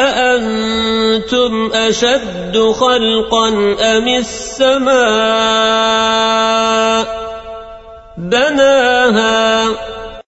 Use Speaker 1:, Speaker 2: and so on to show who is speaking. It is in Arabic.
Speaker 1: أأنتم أشد خلقا أم السماء؟ بناها